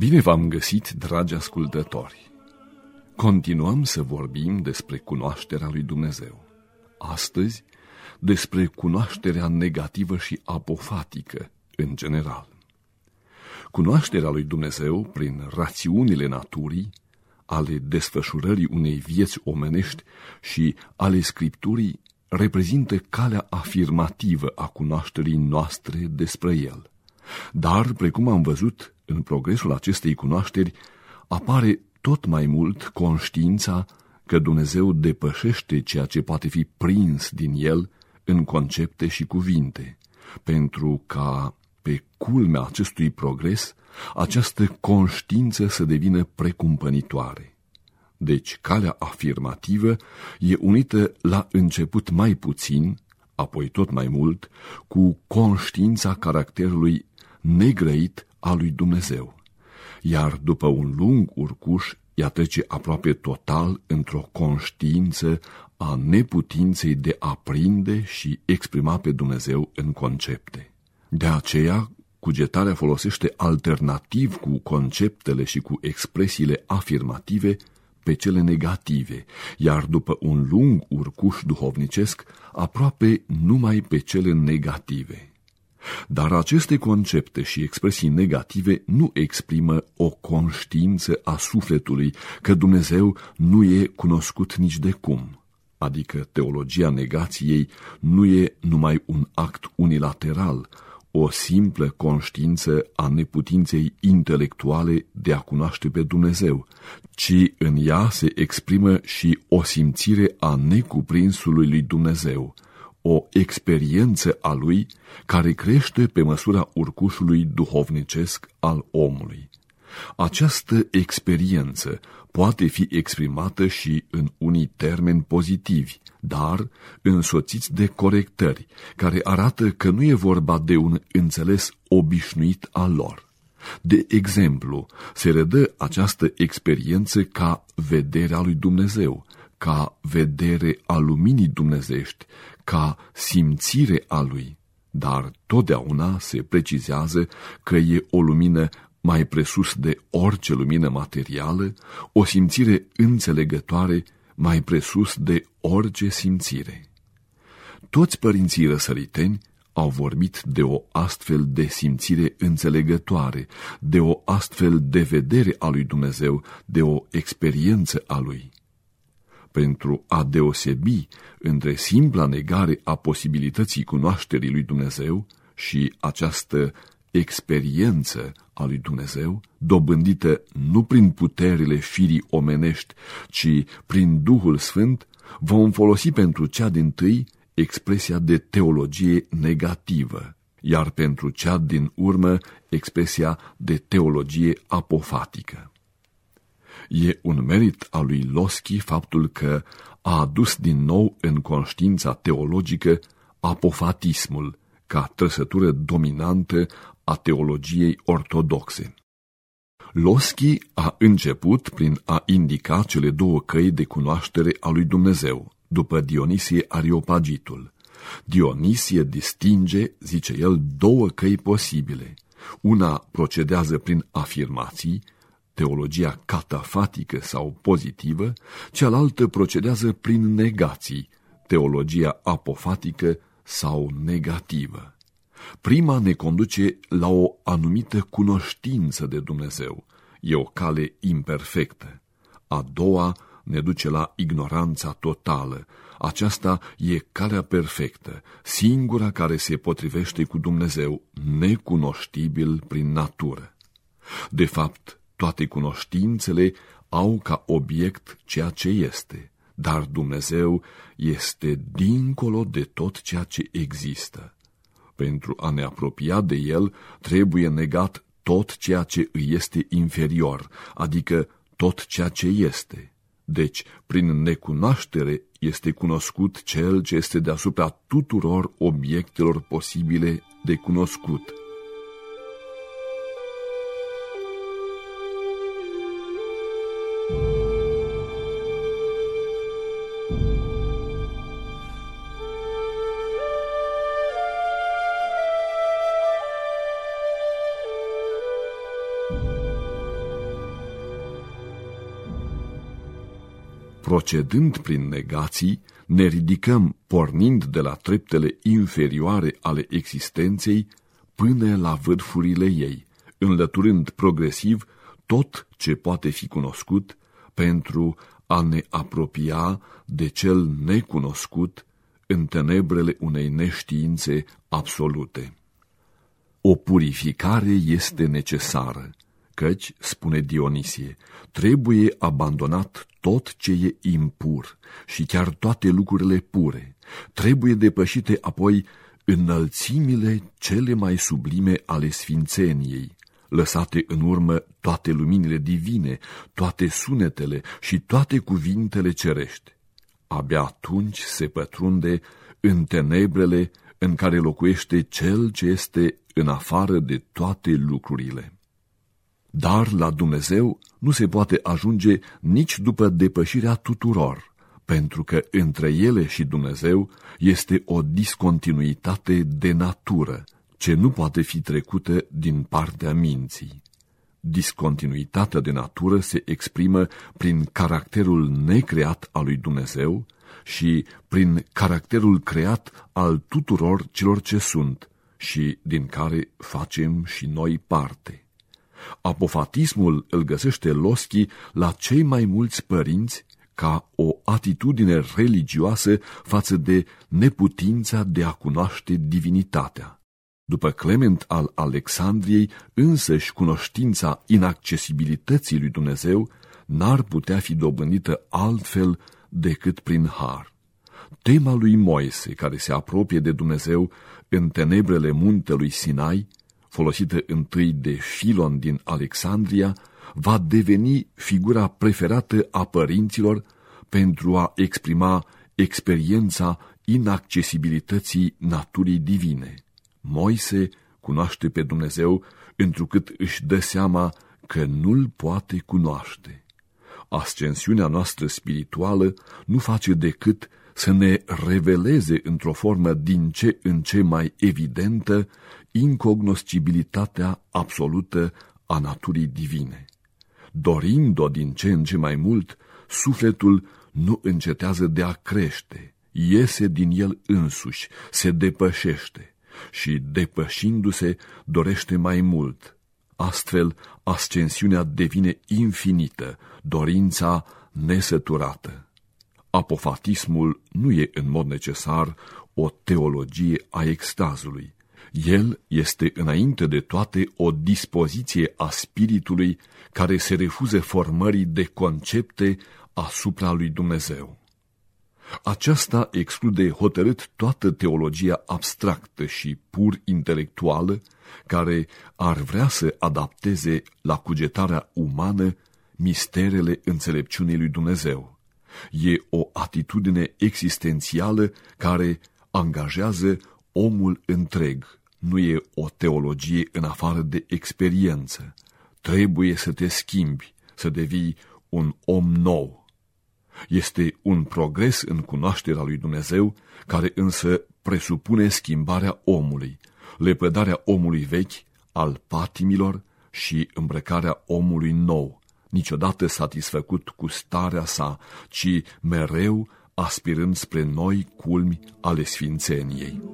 Bine v-am găsit, dragi ascultători! Continuăm să vorbim despre cunoașterea lui Dumnezeu. Astăzi, despre cunoașterea negativă și apofatică, în general. Cunoașterea lui Dumnezeu, prin rațiunile naturii, ale desfășurării unei vieți omenești și ale Scripturii, reprezintă calea afirmativă a cunoașterii noastre despre El. Dar, precum am văzut, în progresul acestei cunoașteri apare tot mai mult conștiința că Dumnezeu depășește ceea ce poate fi prins din El în concepte și cuvinte, pentru ca, pe culmea acestui progres, această conștiință să devină precumpănitoare. Deci, calea afirmativă e unită la început mai puțin, apoi tot mai mult, cu conștiința caracterului negrăit al lui Dumnezeu. Iar după un lung urcuș, ea trece aproape total într-o conștiință a neputinței de a prinde și exprima pe Dumnezeu în concepte. De aceea, cugetarea folosește alternativ cu conceptele și cu expresiile afirmative pe cele negative, iar după un lung urcuș duhovnicesc, aproape numai pe cele negative. Dar aceste concepte și expresii negative nu exprimă o conștiință a sufletului că Dumnezeu nu e cunoscut nici de cum. Adică teologia negației nu e numai un act unilateral, o simplă conștiință a neputinței intelectuale de a cunoaște pe Dumnezeu, ci în ea se exprimă și o simțire a necuprinsului lui Dumnezeu, o experiență a lui care crește pe măsura urcușului duhovnicesc al omului. Această experiență poate fi exprimată și în unii termeni pozitivi, dar însoțiți de corectări, care arată că nu e vorba de un înțeles obișnuit al lor. De exemplu, se redă această experiență ca vederea lui Dumnezeu, ca vedere a luminii dumnezești, ca simțire a lui, dar totdeauna se precizează că e o lumină mai presus de orice lumină materială, o simțire înțelegătoare mai presus de orice simțire. Toți părinții răsăriteni au vorbit de o astfel de simțire înțelegătoare, de o astfel de vedere a lui Dumnezeu, de o experiență a lui pentru a deosebi între simpla negare a posibilității cunoașterii lui Dumnezeu și această experiență a lui Dumnezeu, dobândită nu prin puterile firii omenești, ci prin Duhul Sfânt, vom folosi pentru cea din tâi expresia de teologie negativă, iar pentru cea din urmă expresia de teologie apofatică. E un merit al lui Loschi faptul că a adus din nou în conștiința teologică apofatismul ca trăsătură dominantă a teologiei ortodoxe. Loschi a început prin a indica cele două căi de cunoaștere a lui Dumnezeu, după Dionisie Areopagitul. Dionisie distinge, zice el, două căi posibile. Una procedează prin afirmații, teologia catafatică sau pozitivă, cealaltă procedează prin negații, teologia apofatică sau negativă. Prima ne conduce la o anumită cunoștință de Dumnezeu, e o cale imperfectă. A doua ne duce la ignoranța totală, aceasta e calea perfectă, singura care se potrivește cu Dumnezeu, necunoștibil prin natură. De fapt, toate cunoștințele au ca obiect ceea ce este, dar Dumnezeu este dincolo de tot ceea ce există. Pentru a ne apropia de El, trebuie negat tot ceea ce îi este inferior, adică tot ceea ce este. Deci, prin necunoaștere este cunoscut cel ce este deasupra tuturor obiectelor posibile de cunoscut. Procedând prin negații, ne ridicăm pornind de la treptele inferioare ale existenței până la vârfurile ei, înlăturând progresiv tot ce poate fi cunoscut pentru a ne apropia de cel necunoscut în tenebrele unei neștiințe absolute. O purificare este necesară, căci, spune Dionisie, trebuie abandonat tot ce e impur și chiar toate lucrurile pure. Trebuie depășite apoi înălțimile cele mai sublime ale sfințeniei, lăsate în urmă toate luminile divine, toate sunetele și toate cuvintele cerești. Abia atunci se pătrunde în tenebrele în care locuiește cel ce este în afară de toate lucrurile. Dar la Dumnezeu nu se poate ajunge nici după depășirea tuturor, pentru că între ele și Dumnezeu este o discontinuitate de natură, ce nu poate fi trecută din partea minții. Discontinuitatea de natură se exprimă prin caracterul necreat al lui Dumnezeu și prin caracterul creat al tuturor celor ce sunt și din care facem și noi parte. Apofatismul îl găsește Loschi la cei mai mulți părinți ca o atitudine religioasă față de neputința de a cunoaște divinitatea. După Clement al Alexandriei, însăși cunoștința inaccesibilității lui Dumnezeu n-ar putea fi dobândită altfel decât prin har. Tema lui Moise, care se apropie de Dumnezeu în tenebrele muntelui Sinai, folosită întâi de Filon din Alexandria, va deveni figura preferată a părinților pentru a exprima experiența inaccesibilității naturii divine. Moise cunoaște pe Dumnezeu întrucât își dă seama că nu-l poate cunoaște. Ascensiunea noastră spirituală nu face decât să ne reveleze într-o formă din ce în ce mai evidentă incognoscibilitatea absolută a naturii divine. Dorind-o din ce în ce mai mult, sufletul nu încetează de a crește, iese din el însuși, se depășește și, depășindu-se, dorește mai mult. Astfel, ascensiunea devine infinită, dorința nesăturată. Apofatismul nu e în mod necesar o teologie a extazului. El este înainte de toate o dispoziție a spiritului care se refuză formării de concepte asupra lui Dumnezeu. Aceasta exclude hotărât toată teologia abstractă și pur intelectuală care ar vrea să adapteze la cugetarea umană misterele înțelepciunii lui Dumnezeu. E o atitudine existențială care angajează omul întreg. Nu e o teologie în afară de experiență. Trebuie să te schimbi, să devii un om nou. Este un progres în cunoașterea lui Dumnezeu, care însă presupune schimbarea omului, lepădarea omului vechi, al patimilor și îmbrăcarea omului nou, niciodată satisfăcut cu starea sa, ci mereu aspirând spre noi culmi ale sfințeniei.